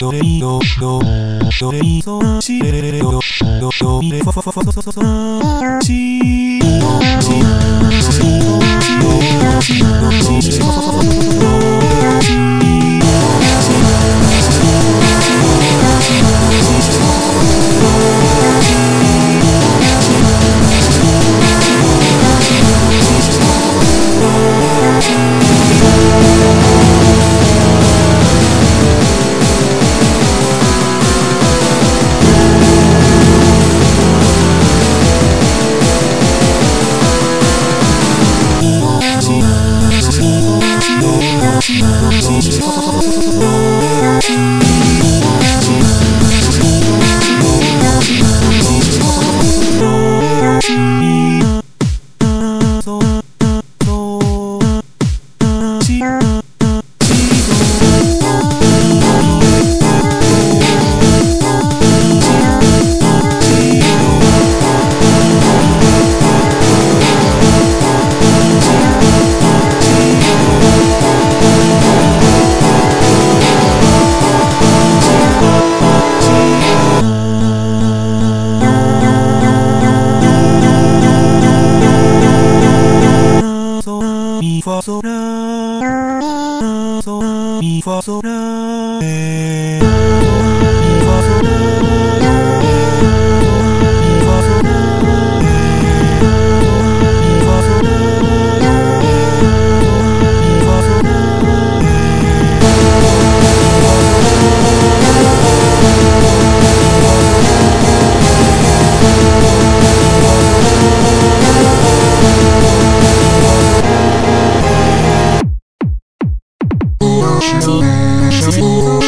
ドレミドドドレミソラシレレレレドドミレファファファファファファシ fa so la so la mi fa so la mi fa so la Oh, oh,